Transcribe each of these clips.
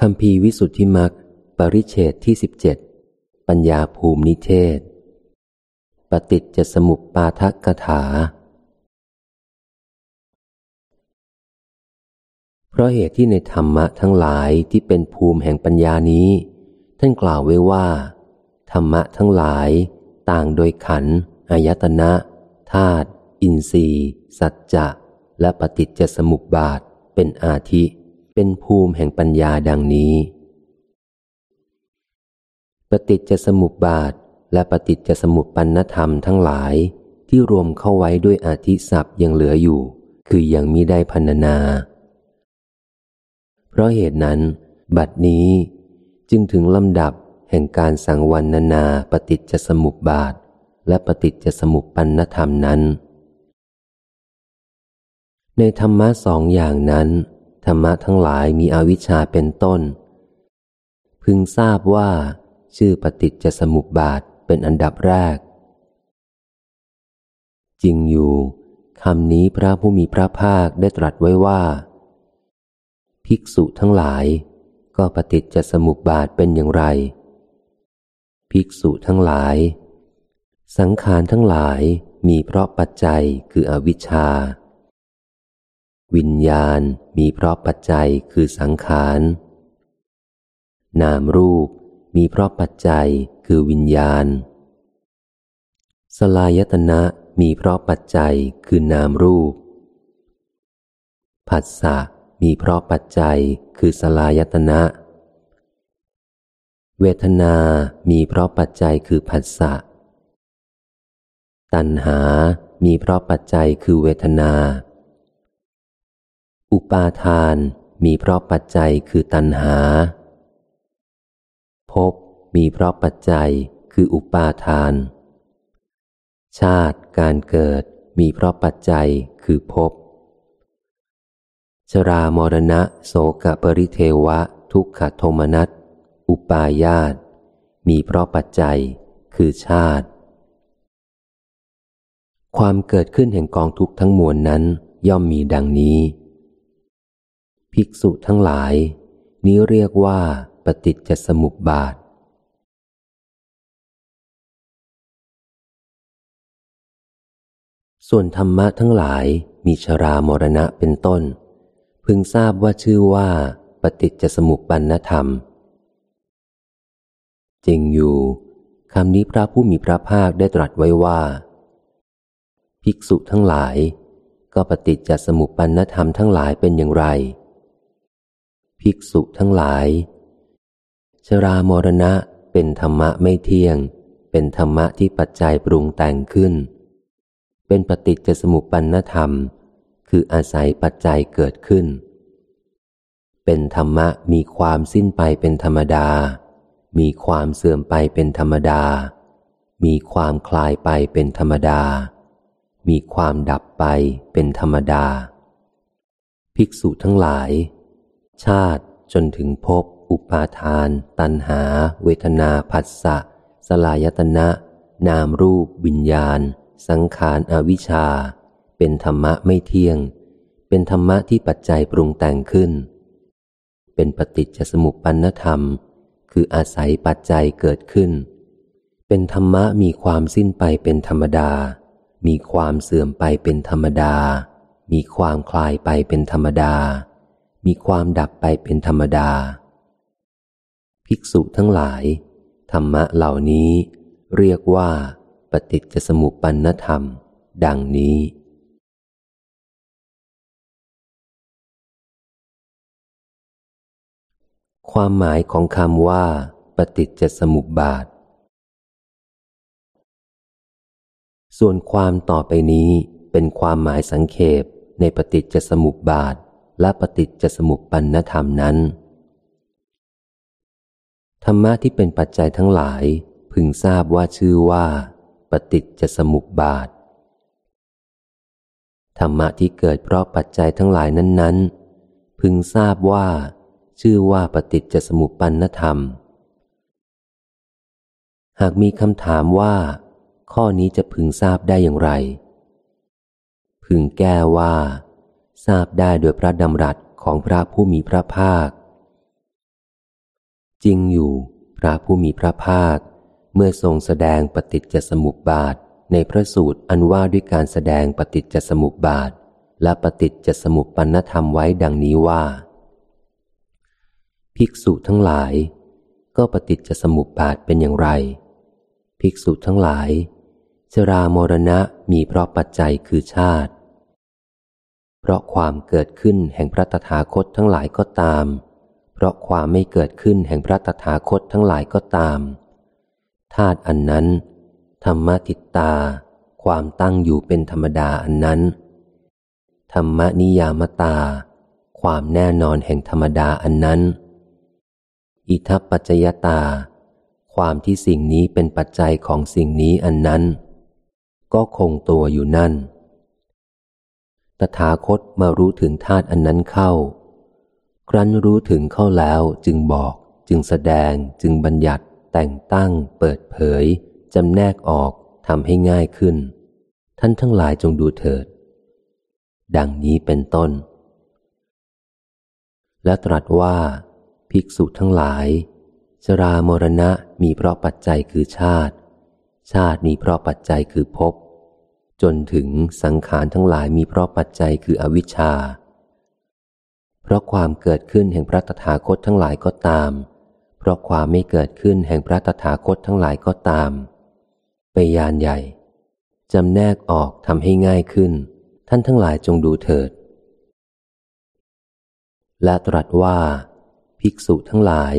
คำพีวิสุทธิมักปริเฉดที่สิบเจ็ดปัญญาภูมินิเทศ ปฏิจจสมุปปาทกถา เพราะเหตุที่ในธรรมะทั้งหลายที่เป็นภูมิแห่งปัญญานี้ ท่านกล่าวไว้ว่า ธรรมะทั้งหลาย ต่างโดยขันอายตนะธาตุอินทรีย์ สัจจะ และปฏิจจสมุปบาทเป็นอาทิ เป็นภูมิแห่งปัญญาดังนี้ ปฏิจจสมุปบาทและปฏิจจสมุปปันธรรมทั้งหลายที่รวมเข้าไว้ด้วยอาทิศัพท์ยังเหลืออยู่ คือยังมิได้พันนา เพราะเหตุนั้น บัดนี้จึงถึงลำดับแห่งการสังวันนานาปฏิจจสมุปบาท และปฏิจจสมุปปันธรรมนั้น ในธรรมะสองอย่างนั้น ธรรมะทั้งหลายมีอวิชชาเป็นต้น พึงทราบว่า ชื่อปฏิจจสมุปบาทเป็นอันดับแรก จริงอยู่คำนี้พระผู้มีพระภาคได้ตรัสไว้ว่า ภิกษุทั้งหลาย ก็ปฏิจจสมุปบาทเป็นอย่างไร ภิกษุทั้งหลาย สังขารทั้งหลายมีเพราะปัจจัยคืออวิชชา วิญญาณมีเพราะปัจจัยคือสังขาร นามรูปมีเพราะปัจจัยคือวิญญาณ สลายตนะมีเพราะปัจจัยคือนามรูป ผัสสะมีเพราะปัจจัยคือสลายตนะ เวทนา มีเพราะปัจจัยคือผัสสะ ตัณหา มีเพราะปัจจัยคือเวทนา อุปาทานมีเพราะปัจจัยคือตัณหา ภพมีเพราะปัจจัยคืออุปาทาน ชาติการเกิดมีเพราะปัจจัยคือภพ ชรามรณะโสกปริเทวะ ทุกขโทมนัส อุปาญาตมีเพราะปัจจัยคือชาติ ความเกิดขึ้นแห่งกองทุกทั้งมวลนั้นย่อมมีดังนี้ ภิกษุทั้งหลาย นี้เรียกว่าปฏิจจสมุปบาท ส่วนธรรมะทั้งหลายมีชรามรณะเป็นต้น พึงทราบว่าชื่อว่า ปฏิจจสมุปปันธรรมจริงอยู่คำนี้พระผู้มีพระภาคได้ตรัสไว้ว่า ภิกษุทั้งหลาย ก็ปฏิจจสมุปปันธรรมทั้งหลายเป็นอย่างไร ภิกษุทั้งหลาย ชรามรณะเป็นธรรมะไม่เที่ยง เป็นธรรมะที่ปัจจัยปรุงแต่งขึ้น เป็นปฏิจจสมุปปนธรรม คืออาศัยปัจจัยเกิดขึ้น เป็นธรรมะมีความสิ้นไปเป็นธรรมดา มีความเสื่อมไปเป็นธรรมดา มีความคลายไปเป็นธรรมดา มีความดับไปเป็นธรรมดา ภิกษุทั้งหลาย ชาติจนถึงภพอุปาทาน ตัณหา เวทนาผัสสะ สลายตนะ นามรูป วิญญาณ สังขารอวิชชา เป็นธรรมะไม่เที่ยง เป็นธรรมะที่ปัจจัยปรุงแต่งขึ้น เป็นปฏิจจสมุปปนธรรม คืออาศัยปัจจัยเกิดขึ้น เป็นธรรมะมีความสิ้นไปเป็นธรรมดา มีความเสื่อมไปเป็นธรรมดา มีความคลายไปเป็นธรรมดา มีความดับไปเป็นธรรมดา ภิกษุทั้งหลาย ธรรมะเหล่านี้เรียกว่าปฏิจจสมุปปันธรรม ดังนี้ ความหมายของคำว่า ปฏิจจสมุปบาท ส่วนความต่อไปนี้เป็นความหมายสังเขปในปฏิจจสมุปบาท และปฏิจจสมุปปันธรรมนั้น ธรรมะที่เป็นปัจจัยทั้งหลาย พึงทราบว่าชื่อว่า ปฏิจจสมุปบาท ธรรมะที่เกิดเพราะปัจจัยทั้งหลายนั้นๆ พึงทราบว่า ชื่อว่าปฏิจจสมุปปันธรรม หากมีคำถามว่า ข้อนี้จะพึงทราบได้อย่างไร พึงแก้ว่า ทราบได้โดยพระดำรัสของพระผู้มีพระภาค จริงอยู่ พระผู้มีพระภาค เมื่อทรงแสดงปฏิจจสมุปบาทในพระสูตรอันว่าด้วยการแสดงปฏิจจสมุปบาท และปฏิจจสมุปปนธรรมไว้ดังนี้ว่า ภิกษุทั้งหลาย ก็ปฏิจจสมุปบาทเป็นอย่างไร ภิกษุทั้งหลายชรามรณะมีเพราะปัจจัยคือชาติ เพราะความเกิดขึ้นแห่งพระตถาคตทั้งหลายก็ตาม เพราะความไม่เกิดขึ้นแห่งพระตถาคตทั้งหลายก็ตามธาตุอันนั้น ธรรมติตตา ความตั้งอยู่เป็นธรรมดาอันนั้น ธรรมนิยามตา ความแน่นอนแห่งธรรมดาอันนั้น อิทัปปัจจยตา ความที่สิ่งนี้เป็นปัจจัยของสิ่งนี้อันนั้น ก็คงตัวอยู่นั่น ตถาคตมารู้ถึงธาตุอันนั้นเข้า ครั้นรู้ถึงเข้าแล้วจึงบอก จึงแสดง จึงบัญญัติ แต่งตั้ง เปิดเผยจำแนกออกทำให้ง่ายขึ้น ท่านทั้งหลายจงดูเถิด ดังนี้เป็นต้น และตรัสว่า ภิกษุทั้งหลาย ชรามรณะมีเพราะปัจจัยคือชาติ ชาติมีเพราะปัจจัยคือภพ จนถึงสังขารทั้งหลายมีเพราะปัจจัยคืออวิชชา เพราะความเกิดขึ้นแห่งพระตถาคตทั้งหลายก็ตาม เพราะความไม่เกิดขึ้นแห่งพระตถาคตทั้งหลายก็ตาม ไปยานใหญ่จำแนกออกทำให้ง่ายขึ้น ท่านทั้งหลายจงดูเถิด และตรัสว่า ภิกษุทั้งหลาย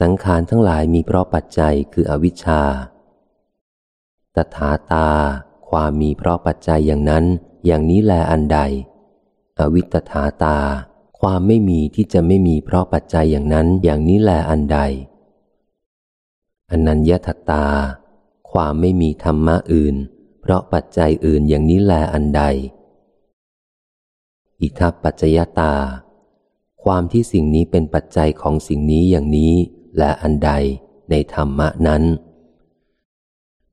สังขารทั้งหลายมีเพราะปัจจัยคืออวิชชา ตถาตา ความมีเพราะปัจจัยอย่างนั้น อย่างนี้แลอันใด อวิตถาตา ความไม่มีที่จะไม่มีเพราะปัจจัยอย่างนั้น อย่างนี้แลอันใด อนัญญาตา ความไม่มีธรรมะอื่น เพราะปัจจัยอื่นอย่างนี้แลอันใด อิทัปปัจจยตา ความที่สิ่งนี้เป็นปัจจัยของสิ่งนี้อย่างนี้และอันใดในธรรมะนั้น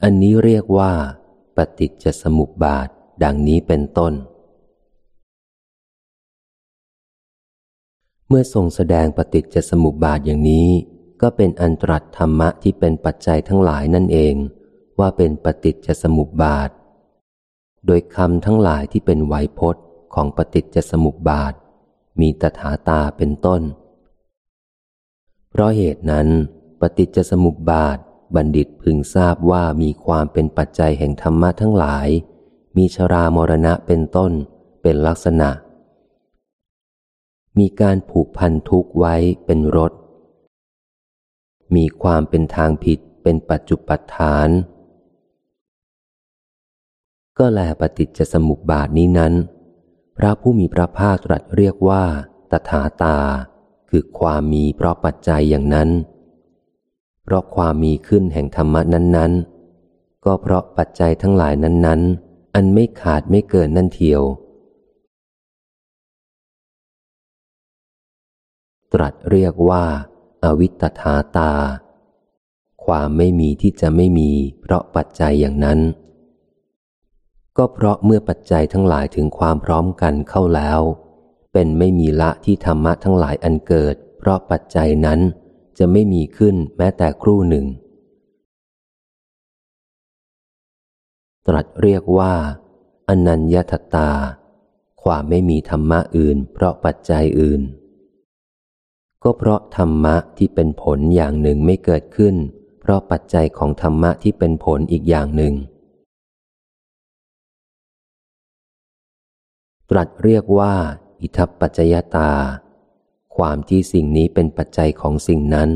อันนี้เรียกว่า ฏิจจสมุปบาทดังนี้เป็นต้น เมื่อทรงแสดงปฏิจจสมุปบาทอย่างนี้ ก็เป็นอันตรัสธรรมะที่เป็นปัจจัยทั้งหลายนั่นเอง ว่าเป็นปฏิจจสมุปบาท โดยคำทั้งหลายที่เป็นไวยพจน์ของปฏิจจสมุปบาท มีตถาตาเป็นต้น เพราะเหตุนั้น ปฏิจจสมุปบาท บัณฑิตพึงทราบว่ามีความเป็นปัจจัยแห่งธรรมะทั้งหลาย มีชรามรณะเป็นต้น เป็นลักษณะ มีการผูกพันทุกไว้เป็นรถ มีความเป็นทางผิดเป็นปัจจุปัฏฐาน ก็แลปฏิจจสมุปบาทนี้นั้น พระผู้มีพระภาคตรัสเรียกว่า ตถาตา คือความมีเพราะปัจจัยอย่างนั้น เพราะความมีขึ้นแห่งธรรมะนั้น ๆ ก็เพราะปัจจัยทั้งหลายนั้น ๆ อันไม่ขาดไม่เกินนั่นเทียว ตรัสเรียกว่าอาวิตถาตา ความไม่มีที่จะไม่มี เพราะปัจจัยอย่างนั้น ก็เพราะเมื่อปัจจัยทั้งหลายถึงความพร้อมกันเข้าแล้ว เป็นไม่มีละที่ธรรมะทั้งหลายอันเกิด เพราะปัจจัยนั้น จะไม่มีขึ้นแม้แต่ครู่หนึ่ง ตรัสเรียกว่าอนัญญาตตา ความไม่มีธรรมะอื่น เพราะปัจจัยอื่น ก็เพราะธรรมะที่เป็นผลอย่างหนึ่งไม่เกิดขึ้น เพราะปัจจัยของธรรมะที่เป็นผลอีกอย่างหนึ่ง ตรัสเรียกว่า อิทัปปัจจยตา ความที่สิ่งนี้เป็นปัจจัยของสิ่งนั้น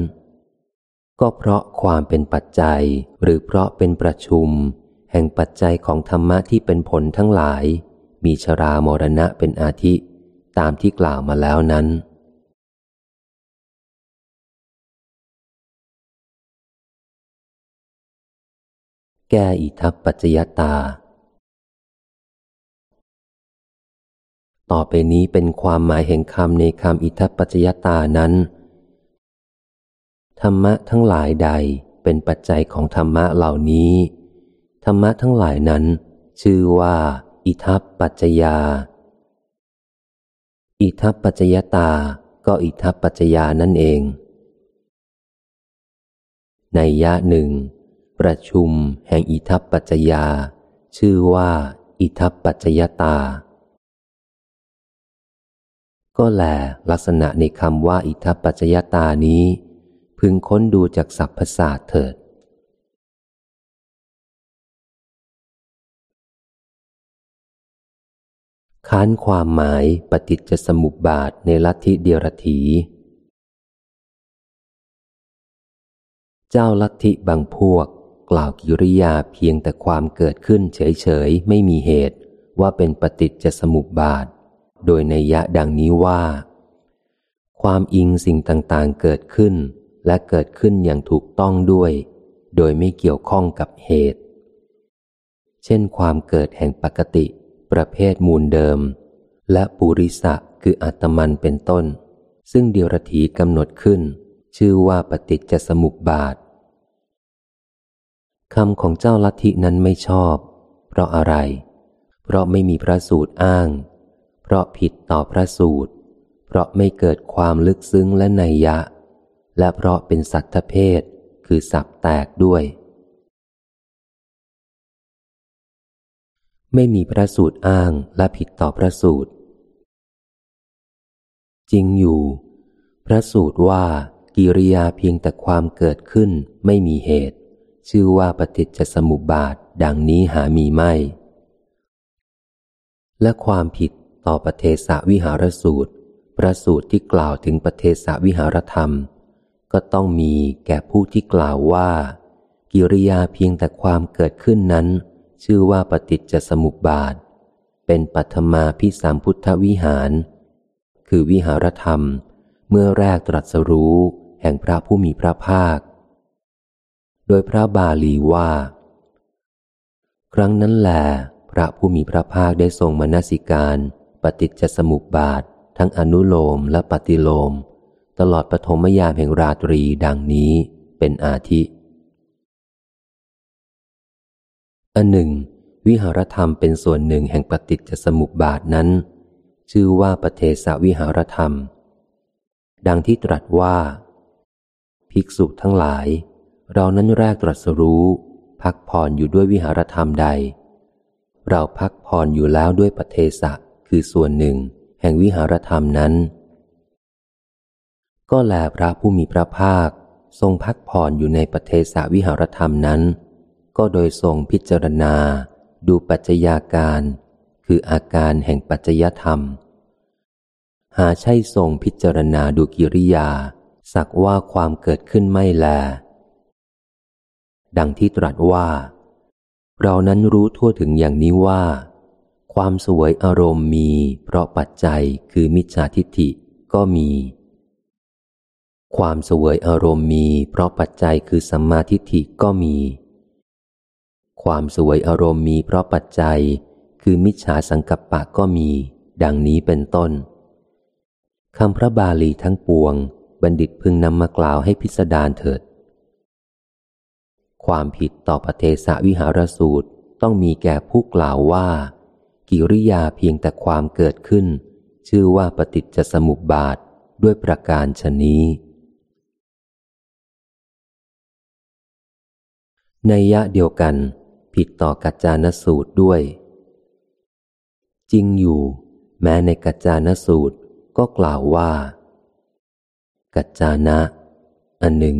ก็เพราะความเป็นปัจจัยหรือเพราะเป็นประชุม แห่งปัจจัยของธรรมะที่เป็นผลทั้งหลาย มีชรามรณะเป็นอาทิ ตามที่กล่าวมาแล้วนั้นแก้อิทัปปัจจยตา ต่อไปนี้เป็นความหมายแห่งคำในคำอิทัปปัจจยตานั้น ธรรมะทั้งหลายใดเป็นปัจจัยของธรรมะเหล่านี้ ธรรมะทั้งหลายนั้น ชื่อว่า อิทัปปัจจยา อิทัปปัจจยตา ก็อิทัปปัจจยานั่นเอง ในยะหนึ่ง ประชุมแห่งอิทัปปัจจยา ชื่อว่า อิทัปปัจจยตา ก็แลลักษณะในคำว่าอิทัปปัจจยตานี้ พึงค้นดูจากศัพท์ภาษาเถิด ค้านความหมายปฏิจจสมุปบาทในลัทธิเดียรถี เจ้าลัทธิบางพวก กล่าวกิริยาเพียงแต่ความเกิดขึ้นเฉยๆ ไม่มีเหตุว่าเป็นปฏิจจสมุปบาท โดยในยะดังนี้ว่า ความอิงสิ่งต่างๆเกิดขึ้น และเกิดขึ้นอย่างถูกต้องด้วย โดยไม่เกี่ยวข้องกับเหตุ เช่นความเกิดแห่งปกติ ประเภทมูลเดิม และปุริสะคืออัตมันเป็นต้น ซึ่งเดียรถีกำหนดขึ้น ชื่อว่าปฏิจจสมุปบาทคำของเจ้าลัทธินั้นไม่ชอบ เพราะอะไร เพราะไม่มีพระสูตรอ้าง เพราะผิดต่อพระสูตร เพราะไม่เกิดความลึกซึ้งและนัยยะ และเพราะเป็นสัตว์เพศคือสับแตกด้วย ไม่มีพระสูตรอ้างและผิดต่อพระสูตร จริงอยู่ พระสูตรว่ากิริยาเพียงแต่ความเกิดขึ้นไม่มีเหตุ ชื่อว่าปฏิจจสมุปบาทดังนี้หามีไม่ และความผิด ต่อปเทสวิหารสูตรพระสูตรที่กล่าวถึงปเทสวิหารธรรม ก็ต้องมีแก่ผู้ที่กล่าวว่า กิริยาเพียงแต่ความเกิดขึ้นนั้น ชื่อว่าปฏิจจสมุปบาท เป็นปัทมาพิสามพุทธวิหาร คือวิหารธรรมเมื่อแรกตรัสรู้แห่งพระผู้มีพระภาค โดยพระบาลีว่า ครั้งนั้นแหลพระผู้มีพระภาคได้ทรงมนสิการ ปฏิจจสมุปบาท ทั้งอนุโลมและปฏิโลม ตลอดปฐมยามแห่งราตรีดังนี้เป็นอาทิ อันหนึ่ง วิหารธรรมเป็นส่วนหนึ่งแห่งปฏิจจสมุปบาทนั้น ชื่อว่าปเทสวิหารธรรม ดังที่ตรัสว่า ภิกษุทั้งหลาย เรานั้นแรกตรัสรู้ พักผ่อนอยู่ด้วยวิหารธรรมใด เราพักผ่อนอยู่แล้วด้วยปเทสะ คือส่วนหนึ่ง แห่งวิหารธรรมนั้น ก็แลพระผู้มีพระภาค ทรงพักผ่อนอยู่ในปเทสวิหารธรรมนั้น ก็โดยทรงพิจารณา ดูปัจจัยาการ คืออาการแห่งปัจจยธรรม หาใช่ทรงพิจารณาดูกิริยา สักว่าความเกิดขึ้นไม่แล ดังที่ตรัสว่า เรานั้นรู้ทั่วถึงอย่างนี้ว่า ความสวยอารมณ์มี เพราะปัจจัยคือมิจฉาทิฏฐิก็มี ความสวยอารมณ์มี เพราะปัจจัยคือสัมมาทิฏฐิก็มี ความสวยอารมณ์มี เพราะปัจจัย คือมิจฉาสังกัปปะก็มี ดังนี้เป็นต้นคำพระบาลีทั้งปวง บัณฑิตพึงนำมากล่าวให้พิสดารเถิด ความผิดต่อปเทสวิหารสูตรต้องมีแก่ผู้กล่าวว่า กิริยาเพียงแต่ความเกิดขึ้น ชื่อว่าปฏิจจสมุปบาทด้วยประการชนี้ในยะเดียวกัน ผิดต่อกัจจานสูตรด้วย จริงอยู่ แม้ในกัจจานสูตรก็กล่าวว่า กัจจานะ อันหนึ่ง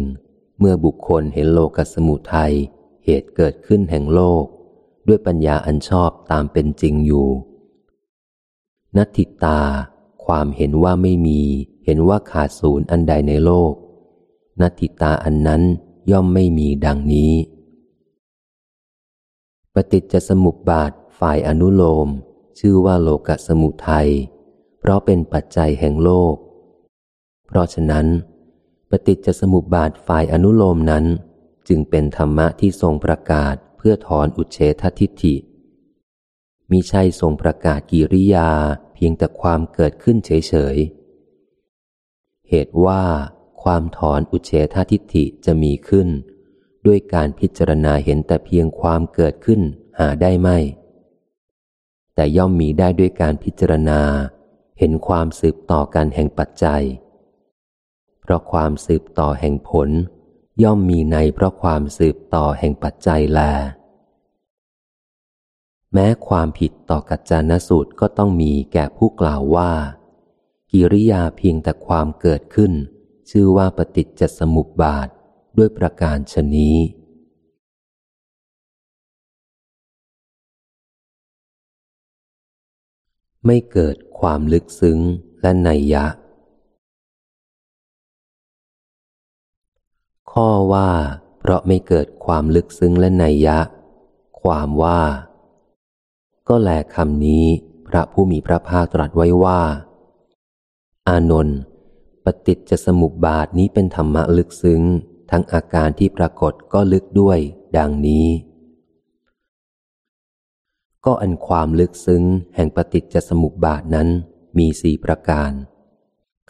เมื่อบุคคลเห็นโลกสมุทัยเหตุเกิดขึ้นแห่งโลก ด้วยปัญญาอันชอบตามเป็นจริงอยู่นัตติตา ความเห็นว่าไม่มี เห็นว่าขาดศูนย์อันใดในโลก นัตติตาอันนั้นย่อมไม่มีดังนี้ ปฏิจจสมุปบาทฝ่ายอนุโลม ชื่อว่าโลกสมุทัย เพราะเป็นปัจจัยแห่งโลก เพราะฉะนั้น ปฏิจจสมุปบาทฝ่ายอนุโลมนั้น จึงเป็นธรรมะที่ทรงประกาศ พื่อถอนอุเฉททิฏฐิมิใช่ทรงประกาศกิริยาเพียงแต่ความเกิดขึ้นเฉยๆ เหตุว่าความถอนอุเฉททิฏฐิจะมีขึ้น ด้วยการพิจารณาเห็นแต่เพียงความเกิดขึ้นหาได้ไม่ แต่ย่อมมีได้ด้วยการพิจารณา เห็นความสืบต่อกันแห่งปัจจัย เพราะความสืบต่อแห่งผล ย่อมมีในเพราะความสืบต่อแห่งปัจจัยแล แม้ความผิดต่อกัจจานสูตรก็ต้องมีแก่ผู้กล่าวว่า กิริยาเพียงแต่ความเกิดขึ้น ชื่อว่าปฏิจจสมุปบาทด้วยประการชนี้ ไม่เกิดความลึกซึ้งและในยะ ข้อว่า เพราะไม่เกิดความลึกซึ้งและในยะ ความว่า ก็แลคำนี้ พระผู้มีพระภาคตรัสไว้ว่า อานนท์ปฏิจจสมุปบาทนี้เป็นธรรมะลึกซึ้ง ทั้งอาการที่ปรากฏก็ลึกด้วย ดังนี้ ก็อันความลึกซึ้ง แห่งปฏิจจสมุปบาทนั้นมีสี่ประการ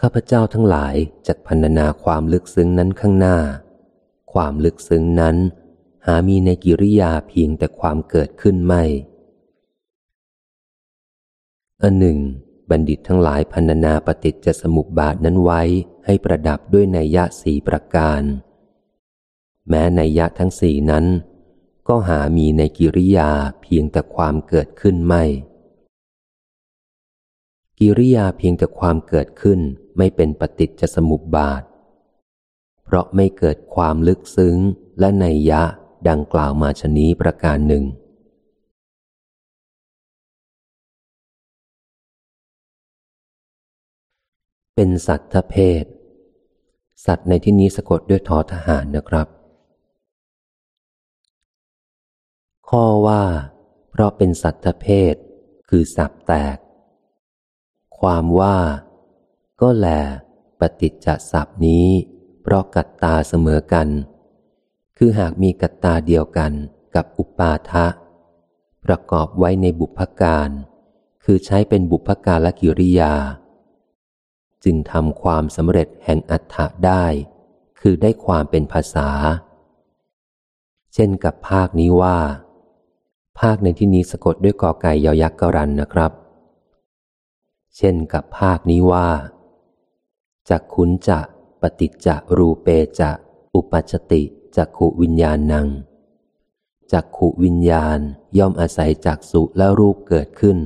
ข้าพเจ้าทั้งหลายจัดพันนาความลึกซึ้งนั้นข้างหน้า ความลึกซึ้งนั้น หามีในกิริยาเพียงแต่ความเกิดขึ้นไม่ อันหนึ่ง บัณฑิตทั้งหลายพันนาปฏิจจสมุปบาทนั้นไว้ให้ประดับด้วยนัยยะสีประการ แม้ในยะทั้งสี่นั้น ก็หามีในกิริยาเพียงแต่ความเกิดขึ้นไม่ กิริยาเพียงแต่ความเกิดขึ้นไม่เป็นปฏิจจสมุปบาท เพราะไม่เกิดความลึกซึ้งและในยะดังกล่าวมาชนี้ประการหนึ่ง เป็นสัตว์เพศ สัตว์ในที่นี้สะกดด้วยทอทหารนะครับ ข้อว่า เพราะเป็นสัตว์เพศ คือสับแตก ความว่า ก็แล ปฏิจจสับนี้ เพราะกัตตาเสมอกัน คือหากมีกัตตาเดียวกันกับอุปาทะ ประกอบไว้ในบุพการ คือใช้เป็นบุพการละกิริยา จึงทำความสำเร็จแห่งอัฏฐะได้ คือได้ความเป็นภาษา เช่นกับภาคนี้ว่า ภาคในที่นี้สะกดด้วยกอไก่ยอยักษ์กรันนะครับ เช่นกับภาคนี้ว่าจักขุนจะ ปฏิจจรูเปจะ อุปัชติจักขุวิญญาณนังจักขุวิญญาณย่อมอาศัยจักสุและรูปเกิดขึ้น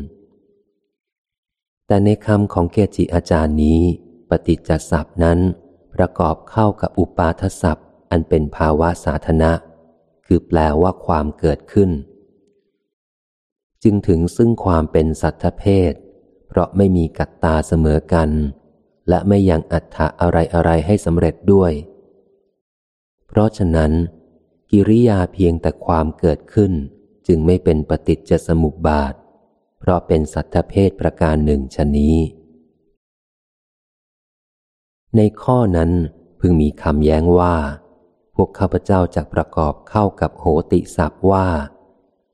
แต่ในคำของเกจิอาจารย์นี้ ปฏิจจสัพนั้น ประกอบเข้ากับอุปาทศัพท์อันเป็นภาวะสาธนะ คือแปลว่าความเกิดขึ้น จึงถึงซึ่งความเป็นสัตวเพศ เพราะไม่มีกัตตาเสมอกัน และไม่ยังอัฏฐะอะไรอะไรให้สำเร็จด้วย เพราะฉะนั้น กิริยาเพียงแต่ความเกิดขึ้น จึงไม่เป็นปฏิจจสมุปบาท เพราะเป็นสัตว์เพศประการหนึ่งชนี้ ในข้อนั้นพึงมีคำแย้งว่า พวกข้าพเจ้าจะประกอบเข้ากับโหติศัพท์ว่า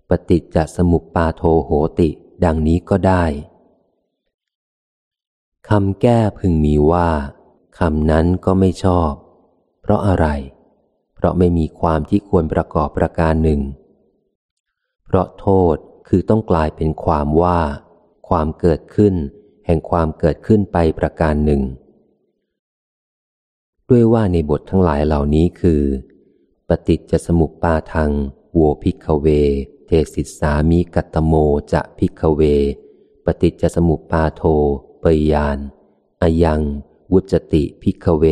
ปฏิจจสมุปปาโทโหติ ดังนี้ก็ได้ คำแก้พึงมีว่าคำนั้นก็ไม่ชอบ เพราะอะไร เพราะไม่มีความที่ควรประกอบประการหนึ่ง เพราะโทษคือต้องกลายเป็นความว่า ความเกิดขึ้น แห่งความเกิดขึ้นไปประการหนึ่ง ด้วยว่าในบททั้งหลายเหล่านี้คือ ปฏิจจสมุปปาทังโว ภิกขะเว เทสิสสามิกะตะโมจะ ภิกขะเว ปฏิจจสมุปปาโท ปยานอายัง วุจติพิกเว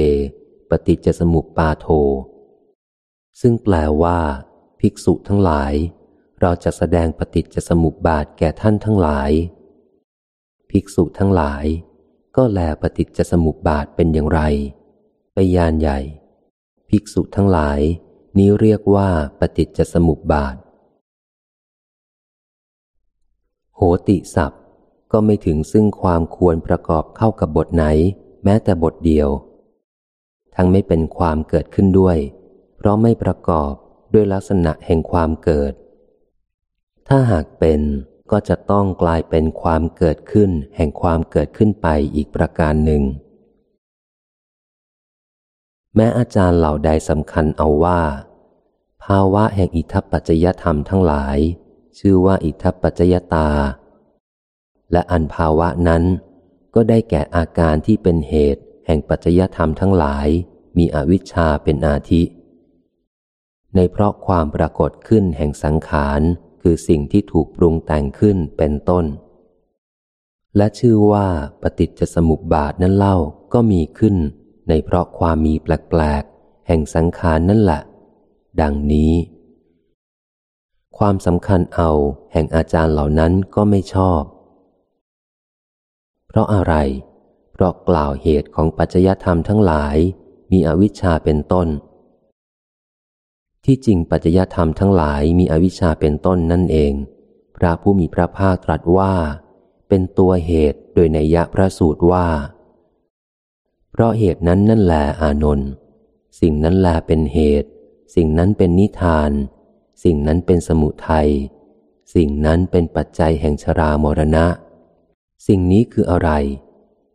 ปฏิจจสมุปปาโท ซึ่งแปลว่า ภิกษุทั้งหลาย เราจะแสดงปฏิจจสมุปบาทแก่ท่านทั้งหลาย ภิกษุทั้งหลาย ก็แลปฏิจจสมุปบาทเป็นอย่างไร ปยานใหญ่ ภิกษุทั้งหลาย นี้เรียกว่าปฏิจจสมุปบาท โหติศัพท ก็ไม่ถึงซึ่งความควรประกอบเข้ากับบทไหน แม้แต่บทเดียว ทั้งไม่เป็นความเกิดขึ้นด้วย เพราะไม่ประกอบด้วยลักษณะแห่งความเกิด ถ้าหากเป็นก็จะต้องกลายเป็นความเกิดขึ้นแห่งความเกิดขึ้นไปอีกประการหนึ่ง แม้อาจารย์เหล่าใดสำคัญเอาว่า ภาวะแห่งอิทัปปัจจยธรรมทั้งหลาย ชื่อว่าอิทัปปัจจยตา และอันภาวะนั้น ก็ได้แก่อาการที่เป็นเหตุ แห่งปัจจยธรรมทั้งหลาย มีอวิชชาเป็นอาทิ ในเพราะความปรากฏขึ้นแห่งสังขาร คือสิ่งที่ถูกปรุงแต่งขึ้นเป็นต้น และชื่อว่าปฏิจจสมุปบาทนั้นเล่าก็มีขึ้น ในเพราะความมีแปลกๆแห่งสังขารนั่นแหละ ดังนี้ความสำคัญเอาแห่งอาจารย์เหล่านั้นก็ไม่ชอบ เพราะอะไร เพราะกล่าวเหตุของปัจจยธรรมทั้งหลาย มีอวิชชาเป็นต้น ที่จริงปัจจยธรรมทั้งหลายมีอวิชชาเป็นต้นนั่นเอง พระผู้มีพระภาคตรัสว่า เป็นตัวเหตุโดยในยะพระสูตรว่า เพราะเหตุนั้นนั่นแหลอานนท์สิ่งนั้นแลเป็นเหตุ สิ่งนั้นเป็นนิทาน สิ่งนั้นเป็นสมุทัย สิ่งนั้นเป็นปัจจัยแห่งชรามรณะ สิ่งนี้คืออะไร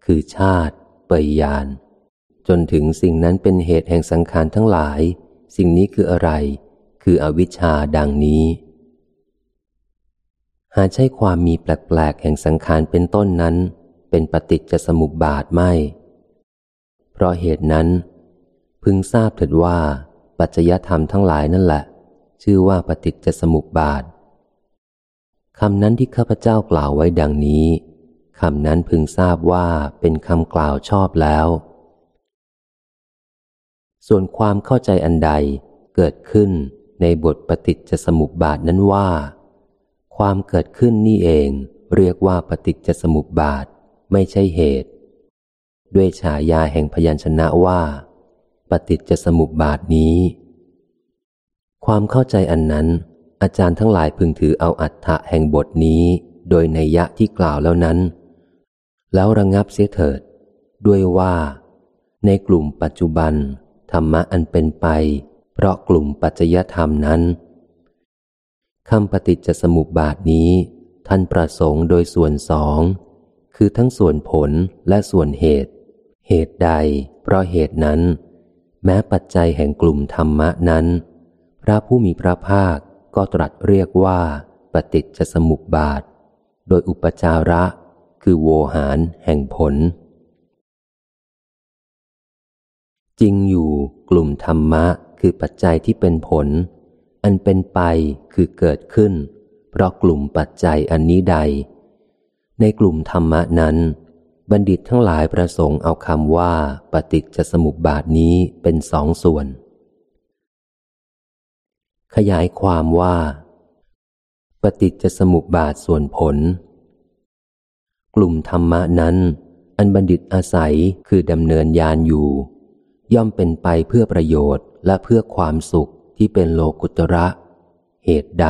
คือชาติปยยาน จนถึงสิ่งนั้นเป็นเหตุแห่งสังขารทั้งหลาย สิ่งนี้คืออะไร คืออวิชชาดังนี้ หาใช่ความมีแปลกๆแห่งสังขารเป็นต้นนั้น เป็นปฏิจจสมุปบาทไม่ เพราะเหตุนั้น พึงทราบเถิดว่า ปัจจยธรรมทั้งหลายนั่นแหละ ชื่อว่าปฏิจจสมุปบาทคำนั้นที่ข้าพเจ้ากล่าวไว้ดังนี้ คำนั้นพึงทราบว่าเป็นคำกล่าวชอบแล้ว ส่วนความเข้าใจอันใดเกิดขึ้นในบทปฏิจจสมุปบาทนั้นว่า ความเกิดขึ้นนี่เองเรียกว่าปฏิจจสมุปบาทไม่ใช่เหตุ ด้วยฉายาแห่งพยัญชนะว่า ปฏิจจสมุปบาทนี้ ความเข้าใจอันนั้น อาจารย์ทั้งหลายพึงถือเอาอัฏฐะแห่งบทนี้ โดยในยะที่กล่าวแล้วนั้น แล้วระงงับเสียเถิด ด้วยว่า ในกลุ่มปัจจุบัน ธรรมะอันเป็นไป เพราะกลุ่มปัจจยธรรมนั้นคำปฏิจจสมุปบาทนี้ ท่านประสงค์โดยส่วนสองคือทั้งส่วนผลและส่วนเหตุ เหตุใด เพราะเหตุนั้น แม้ปัจจัยแห่งกลุ่มธรรมะนั้น พระผู้มีพระภาคก็ตรัสเรียกว่า ปฏิจจสมุปบาท โดยอุปจาระ คือโวหารแห่งผล จริงอยู่กลุ่มธรรมะคือปัจจัยที่เป็นผล อันเป็นไปคือเกิดขึ้น เพราะกลุ่มปัจจัยอันนี้ใด ในกลุ่มธรรมะนั้น บัณฑิตทั้งหลายประสงค์เอาคำว่าปฏิจจสมุปบาทนี้เป็นสองส่วน ขยายความว่า ปฏิจจสมุปบาทส่วนผล กลุ่มธรรมะนั้น อันบัณฑิตอาศัยคือดำเนินยานอยู่ ย่อมเป็นไปเพื่อประโยชน์และเพื่อความสุขที่เป็นโลกุตระ เหตุใด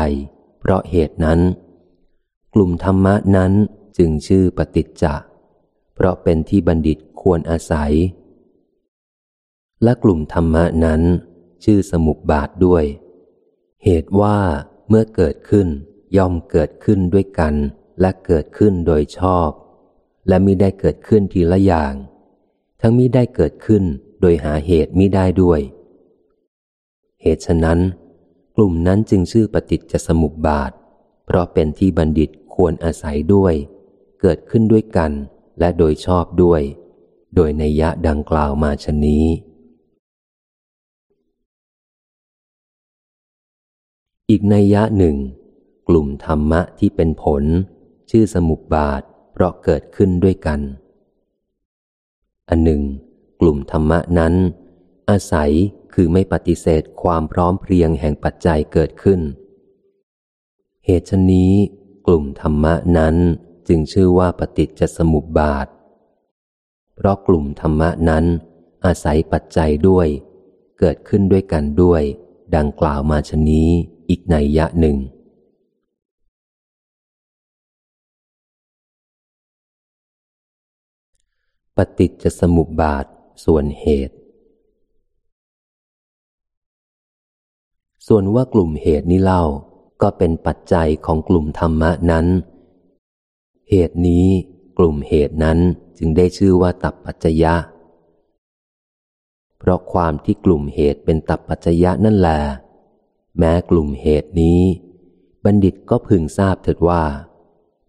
เพราะเหตุนั้น กลุ่มธรรมะนั้นจึงชื่อปฏิจจะเพราะเป็นที่บัณฑิตควรอาศัย และกลุ่มธรรมะนั้น ชื่อสมุบบาทด้วย เหตุว่าเมื่อเกิดขึ้นย่อมเกิดขึ้นด้วยกัน และเกิดขึ้นโดยชอบ และมิได้เกิดขึ้นทีละอย่าง ทั้งมิได้เกิดขึ้นโดยหาเหตุมิได้ด้วย เหตุฉะนั้น กลุ่มนั้นจึงชื่อปฏิจจสมุปบาท เพราะเป็นที่บัณฑิตควรอาศัยด้วย เกิดขึ้นด้วยกันและโดยชอบด้วย โดยในยะดังกล่าวมาชนี้ อีกในยะหนึ่ง กลุ่มธรรมะที่เป็นผล ชื่อสมุปบาท เพราะเกิดขึ้นด้วยกัน อันหนึ่ง กลุ่มธรรมะนั้น อาศัยคือไม่ปฏิเสธความพร้อมเพรียงแห่งปัจจัยเกิดขึ้น เหตุชนี้ กลุ่มธรรมะนั้นจึงชื่อว่าปฏิจจสมุปบาท เพราะกลุ่มธรรมะนั้น อาศัยปัจจัยด้วย เกิดขึ้นด้วยกันด้วย ดังกล่าวมาชนี้อีกในยะหนึ่ง ปฏิจจสมุปบาทส่วนเหตุ ส่วนว่ากลุ่มเหตุนี้เล่าก็เป็นปัจจัยของกลุ่มธรรมะนั้น เหตุนี้กลุ่มเหตุนั้นจึงได้ชื่อว่าตับปัจจยะ เพราะความที่กลุ่มเหตุเป็นตับปัจจยะนั่นแหละแม้กลุ่มเหตุนี้ บัณฑิตก็พึงทราบเถิดว่า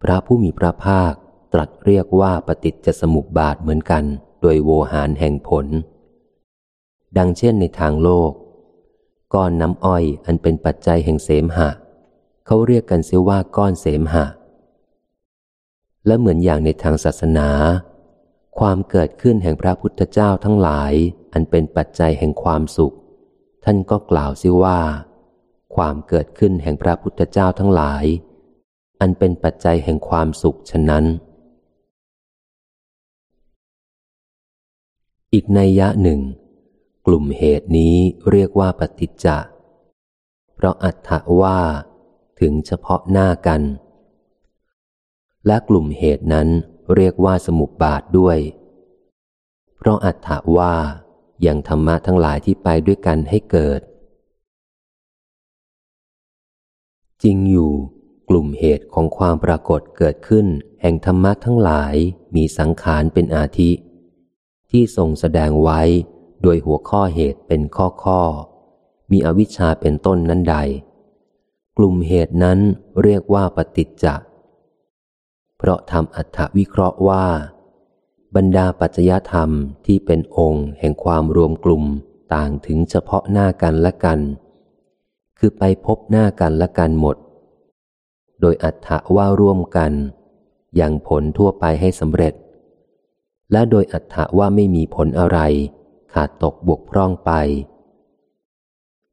พระผู้มีพระภาค ตรัสเรียกว่าปฏิจจสมุปบาทเหมือนกัน โดยโวหารแห่งผล ดังเช่นในทางโลก ก้อนน้ำอ้อยอันเป็นปัจจัยแห่งเสมหะ เขาเรียกกันเสียว่าก้อนเสมหะ และเหมือนอย่างในทางศาสนา ความเกิดขึ้นแห่งพระพุทธเจ้าทั้งหลาย อันเป็นปัจจัยแห่งความสุข ท่านก็กล่าวซิว่า ความเกิดขึ้นแห่งพระพุทธเจ้าทั้งหลาย อันเป็นปัจจัยแห่งความสุขฉะนั้น อีกในยะหนึ่ง กลุ่มเหตุนี้เรียกว่าปฏิจจะ เพราะอัตถว่า ถึงเฉพาะหน้ากัน และกลุ่มเหตุนั้นเรียกว่าสมุปบาทด้วย เพราะอัตถว่าอยังธรรมะทั้งหลายที่ไปด้วยกันให้เกิด จริงอยู่กลุ่มเหตุของความปรากฏเกิดขึ้น แห่งธรรมะทั้งหลายมีสังขารเป็นอาทิ ที่ทรงแสดงไว้โดยหัวข้อเหตุเป็นข้อข้อ มีอวิชชาเป็นต้นนั้นใด กลุ่มเหตุนั้นเรียกว่าปฏิจจะเพราะทำอัถวิเคราะห์ว่า บรรดาปัจจยธรรมที่เป็นองค์แห่งความรวมกลุ่มต่างถึงเฉพาะหน้ากันและกัน คือไปพบหน้ากันและกันหมด โดยอัถว่าร่วมกัน อยังผลทั่วไปให้สำเร็จ และโดยอัตถะว่าไม่มีผลอะไร ขาดตกบกพร่องไป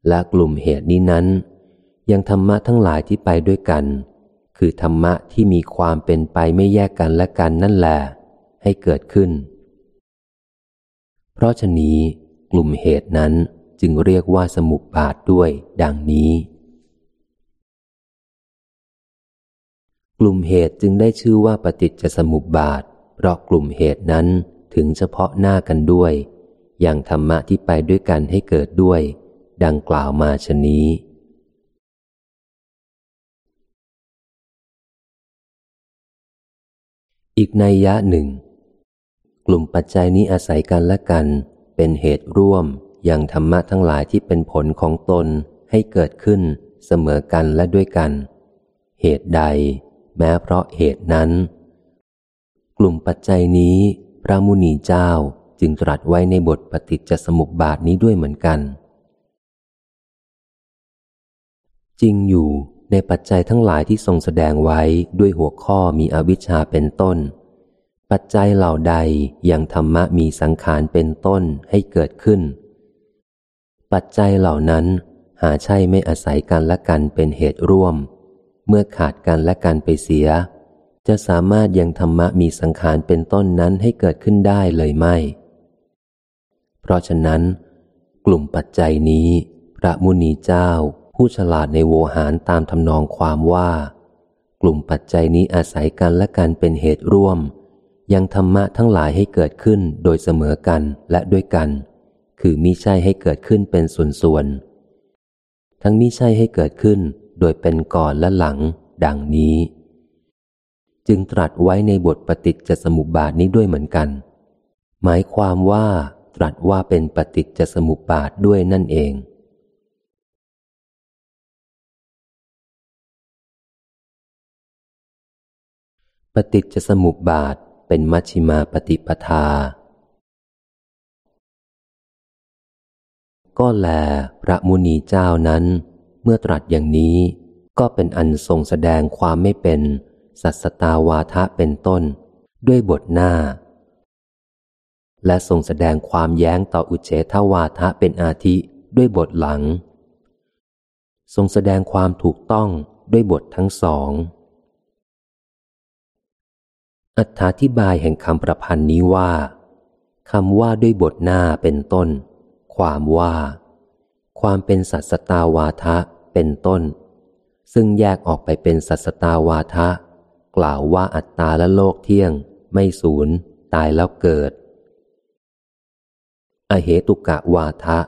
และกลุ่มเหตุนี้นั้น ยังธรรมะทั้งหลายที่ไปด้วยกัน คือธรรมะที่มีความเป็นไปไม่แยกกันและกันนั่นแหละให้เกิดขึ้น เพราะฉะนี้กลุ่มเหตุนั้นจึงเรียกว่าสมุปบาทด้วย ดังนี้ กลุ่มเหตุจึงได้ชื่อว่าปฏิจจสมุปบาท เพราะกลุ่มเหตุนั้นถึงเฉพาะหน้ากันด้วย อย่างธรรมะที่ไปด้วยกันให้เกิดด้วย ดังกล่าวมาชนี้ อีกในยะหนึ่ง กลุ่มปัจจัยนี้อาศัยกันและกัน เป็นเหตุร่วม อย่างธรรมะทั้งหลายที่เป็นผลของตนให้เกิดขึ้นเสมอกันและด้วยกัน เหตุใด แม้เพราะเหตุนั้น กลุ่มปัจจัยนี้ พระมุนีเจ้าจึงตรัสไว้ในบทปฏิจจสมุปบาทนี้ด้วยเหมือนกัน จริงอยู่ในปัจจัยทั้งหลายที่ทรงแสดงไว้ด้วยหัวข้อมีอวิชชาเป็นต้น ปัจจัยเหล่าใดยังธรรมะมีสังขารเป็นต้นให้เกิดขึ้น ปัจจัยเหล่านั้นหาใช่ไม่อาศัยกันและกันเป็นเหตุร่วม เมื่อขาดกันและกันไปเสีย จะสามารถยังธรรมะมีสังขารเป็นต้นนั้นให้เกิดขึ้นได้เลยไม่ เพราะฉะนั้น กลุ่มปัจจัยนี้ พระมุนีเจ้า ผู้ฉลาดในโวหารตามทำนองความว่า กลุ่มปัจจัยนี้อาศัยกันและกันเป็นเหตุร่วม ยังธรรมะทั้งหลายให้เกิดขึ้นโดยเสมอกันและด้วยกัน คือมิใช่ให้เกิดขึ้นเป็นส่วนๆทั้งมิใช่ให้เกิดขึ้นโดยเป็นก่อนและหลัง ดังนี้ จึงตรัสไว้ในบทปฏิจจสมุปบาทนี้ด้วยเหมือนกัน หมายความว่าตรัสว่าเป็นปฏิจจสมุปบาทด้วยนั่นเอง ปฏิจจสมุปบาทเป็นมัชฌิมาปฏิปทา ก็แลพระมุนีเจ้านั้น เมื่อตรัสอย่างนี้ก็เป็นอันทรงแสดงความไม่เป็น สัสตาวาทะเป็นต้น ด้วยบทหน้า และทรงแสดงความแย้งต่ออุเฉทวาทะเป็นอาทิด้วยบทหลัง ทรงแสดงความถูกต้องด้วยบททั้งสองอธิบายแห่งคำประพันธ์นี้ว่าคำว่าด้วยบทหน้าเป็นต้น ความว่า ความเป็นสัตสตาวาทะเป็นต้น ซึ่งแยกออกไปเป็นสัตสตาวาทะ กล่าวว่าอัตตาและโลกเที่ยง ไม่สูญตายแล้วเกิด อเหตุกะวาทะ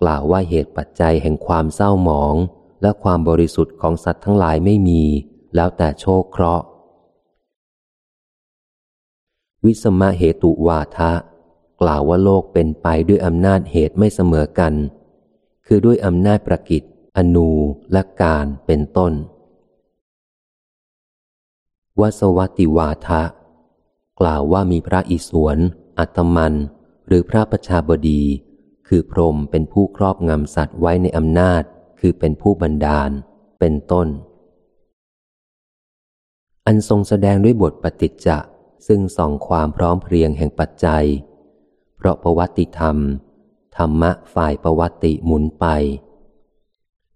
กล่าวว่าเหตุปัจจัยแห่งความเศร้าหมอง และความบริสุทธิ์ของสัตว์ทั้งหลายไม่มี แล้วแต่โชคเคราะห์ วิสมะเหตุวาทะ กล่าวว่าโลกเป็นไปด้วยอำนาจเหตุไม่เสมอกัน คือด้วยอำนาจประกิจ อนูและการเป็นต้น วสวัติวาทะ กล่าวว่ามีพระอิศวร อัตมัน หรือพระประชาบดี คือพรหมเป็นผู้ครอบงำสัตว์ไว้ในอำนาจ คือเป็นผู้บันดาล เป็นต้น อันทรงแสดงด้วยบทปฏิจจะซึ่งส่องความพร้อมเพรียงแห่งปัจจัย เพราะประวัติธรรม ธรรมะฝ่ายประวัติหมุนไป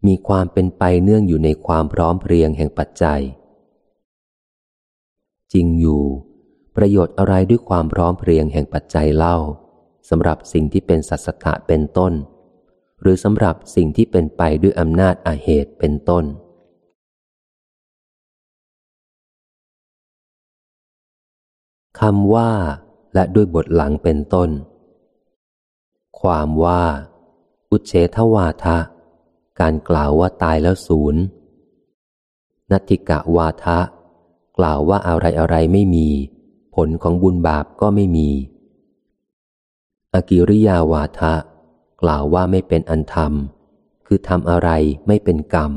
มีความเป็นไปเนื่องอยู่ในความพร้อมเพรียงแห่งปัจจัย จริงอยู่ ประโยชน์อะไรด้วยความพร้อมเพรียงแห่งปัจจัยเล่าสำหรับสิ่งที่เป็นสัสกะเป็นต้น หรือสำหรับสิ่งที่เป็นไปด้วยอำนาจอาเหตุเป็นต้น คำว่า และด้วยบทหลังเป็นต้น ความว่า อุเฉทวาทะ การกล่าวว่าตายแล้วศูนย์นัติกะวาทะ กล่าวว่าอะไรอะไรไม่มี ผลของบุญบาปก็ไม่มี อกิริยาวาทะ กล่าวว่าไม่เป็นอันธรรม คือทำอะไรไม่เป็นกรรม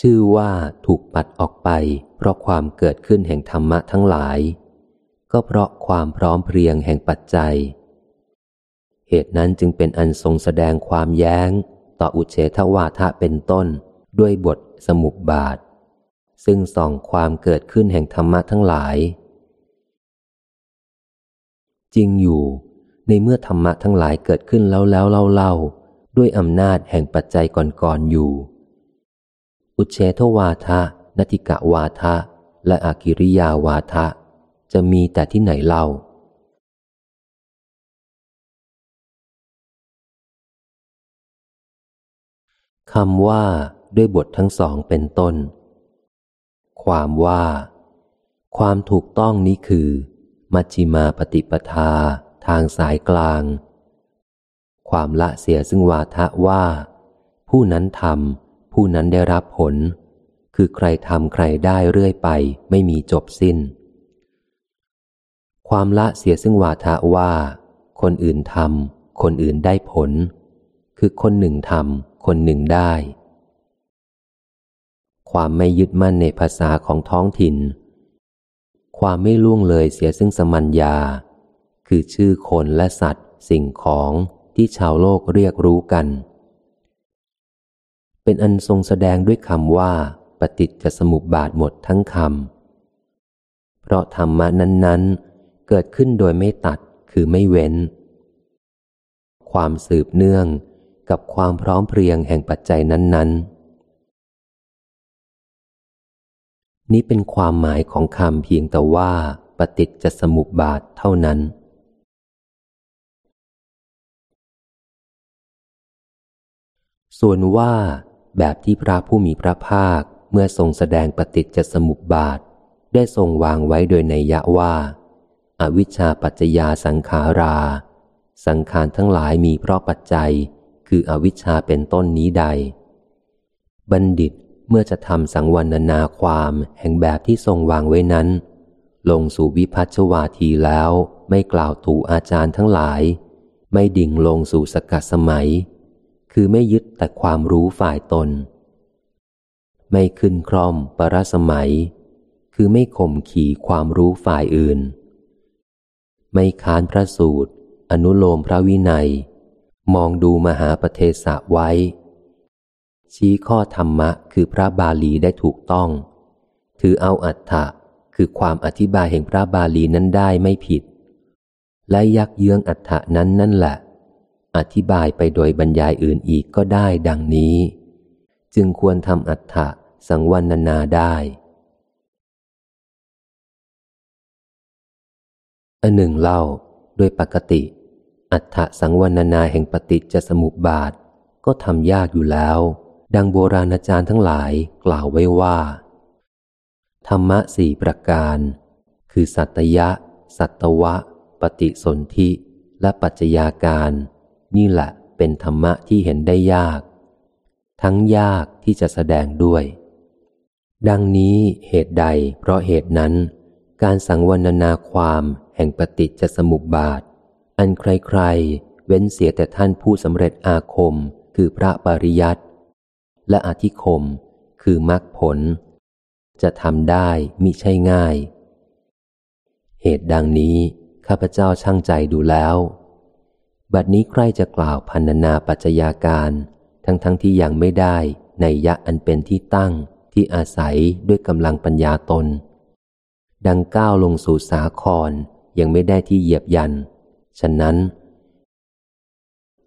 ชื่อว่าถูกปัดออกไป เพราะความเกิดขึ้นแห่งธรรมะทั้งหลาย ก็เพราะความพร้อมเพรียงแห่งปัจจัย เหตุนั้นจึงเป็นอันทรงแสดงความแย้ง ต่ออุเฉทวาทะเป็นต้นด้วยบทสมุบบาท ซึ่งส่องความเกิดขึ้นแห่งธรรมะทั้งหลาย จริงอยู่ ในเมื่อธรรมะทั้งหลายเกิดขึ้นแล้วแล้วเล่าเล่าด้วยอำนาจแห่งปัจจัยก่อนๆอยู่ อุเฉทวาทะนติกะวาทะ และอากิริยาวาทะ จะมีแต่ที่ไหนเล่า คำว่าด้วยบททั้งสองเป็นต้น ความว่า ความถูกต้องนี้คือ มัชชิมาปฏิปทาทางสายกลาง ความละเสียซึ่งวาทะว่า ผู้นั้นทำผู้นั้นได้รับผล คือใครทำใครได้เรื่อยไปไม่มีจบสิ้น ความละเสียซึ่งวาทะว่า คนอื่นทำคนอื่นได้ผล คือคนหนึ่งทำคนหนึ่งได้ ความไม่ยึดมั่นในภาษาของท้องถิ่น ความไม่ล่วงเลยเสียซึ่งสมัญญา คือชื่อคนและสัตว์ สิ่งของที่ชาวโลกเรียกรู้กัน เป็นอันทรงแสดงด้วยคำว่า ปฏิจจสมุปบาทหมดทั้งคำ เพราะธรรมะนั้น ๆ เกิดขึ้นโดยไม่ตัดคือไม่เว้น ความสืบเนื่องกับความพร้อมเพรียงแห่งปัจจัยนั้น ๆ นี้เป็นความหมายของคำเพียงแต่ว่าปฏิจจสมุปบาทเท่านั้น ส่วนว่า แบบที่พระผู้มีพระภาคเมื่อทรงแสดงปฏิจจสมุปบาท ได้ทรงวางไว้โดยในยะว่าอาวิชชาปัจจยาสังขารา สังขารทั้งหลายมีเพราะปัจจัย คืออวิชชาเป็นต้นนี้ใด บัณฑิต เมื่อจะทำสังวรนานาความแห่งแบบที่ทรงวางไว้นั้น ลงสู่วิพัชวาทีแล้วไม่กล่าวถูอาจารย์ทั้งหลาย ไม่ดิ่งลงสู่สกัดสมัย คือไม่ยึดแต่ความรู้ฝ่ายตน ไม่ขึ้นคร่อมปรสมัย คือไม่ข่มขี่ความรู้ฝ่ายอื่น ไม่ค้านพระสูตร อนุโลมพระวินัย มองดูมหาประเทศะไว้ ชี้ข้อธรรมะคือพระบาลีได้ถูกต้อง ถือเอาอัฏฐะคือความอธิบายแห่งพระบาลีนั้นได้ไม่ผิด และยักเยื้องอัฏฐะนั้นนั่นแหละ อธิบายไปโดยบรรยายอื่นอีกก็ได้ดังนี้ จึงควรทำอัฏฐะสังวรนาได้อันหนึ่งเล่าโดยปกติ อัฏฐสังวรนาแห่งปฏิจจสมุปบาทก็ทำยากอยู่แล้ว ดังโบราณอาจารย์ทั้งหลายกล่าวไว้ว่า ธรรมะสี่ประการ คือสัตยะ สัตวะ ปฏิสนธิ และปัจจยาการ นี่แหละเป็นธรรมะที่เห็นได้ยาก ทั้งยากที่จะแสดงด้วย ดังนี้เหตุใดเพราะเหตุนั้น การสังวรนาความแห่งปฏิจจสมุปบาท อันใครๆ เว้นเสียแต่ท่านผู้สำเร็จอาคม คือพระปริยัติ และอธิคม คือมรรคผล จะทำได้มิใช่ง่าย เหตุดังนี้ข้าพเจ้าช่างใจดูแล้ว บัดนี้ใครจะกล่าวพันนาปัจจยาการ ทั้งทั้งที่ยังไม่ได้ในยะอันเป็นที่ตั้งที่อาศัยด้วยกำลังปัญญาตน ดังก้าวลงสู่สาครยังไม่ได้ที่เหยียบยัน ฉะนั้น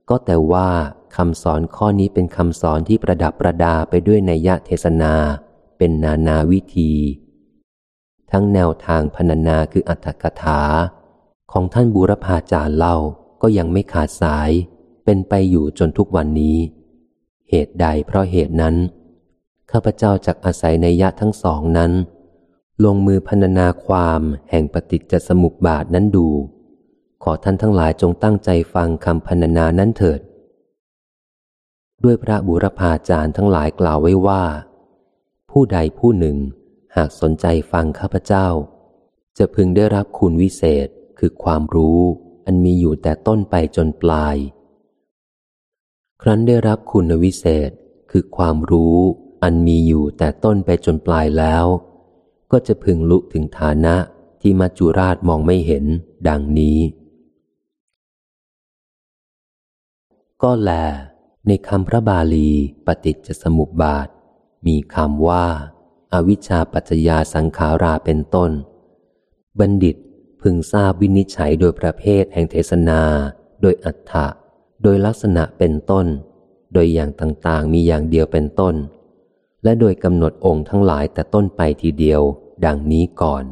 ก็แต่ว่า คำสอนข้อนี้เป็นคำสอนที่ประดับประดาไปด้วยนัยยะเทศนา เป็นนานาวิธี ทั้งแนวทางพนนาคืออัตถกถา ของท่านบูรพาจารย์เล่าก็ยังไม่ขาดสาย เป็นไปอยู่จนทุกวันนี้ เหตุใดเพราะเหตุนั้น ข้าพเจ้าจากอาศัยในยะทั้งสองนั้น ลงมือพนนาความแห่งปฏิจจสมุปบาทนั้นดู ขอท่านทั้งหลายจงตั้งใจฟังคำพนนานั้นเถิด ด้วยพระบุรพาจารย์ทั้งหลายกล่าวไว้ว่า ผู้ใดผู้หนึ่งหากสนใจฟังข้าพเจ้า จะพึงได้รับคุณวิเศษคือความรู้อันมีอยู่แต่ต้นไปจนปลาย ครั้นได้รับคุณวิเศษคือความรู้อันมีอยู่แต่ต้นไปจนปลายแล้ว ก็จะพึงลุถึงฐานะที่มัจจุราชมองไม่เห็นดังนี้ ก็แล ในคำพระบาลีปฏิจจสมุปบาท มีคำว่าอาวิชชาปัจจยาสังขาราเป็นต้น บัณฑิตพึงทราบวินิจฉัยโดยประเภทแห่งเทศนา โดยอัฏฐะโดยลักษณะเป็นต้น โดยอย่างต่างๆ มีอย่างเดียวเป็นต้น และโดยกำหนดองค์ทั้งหลายแต่ต้นไปทีเดียว ดังนี้ก่อน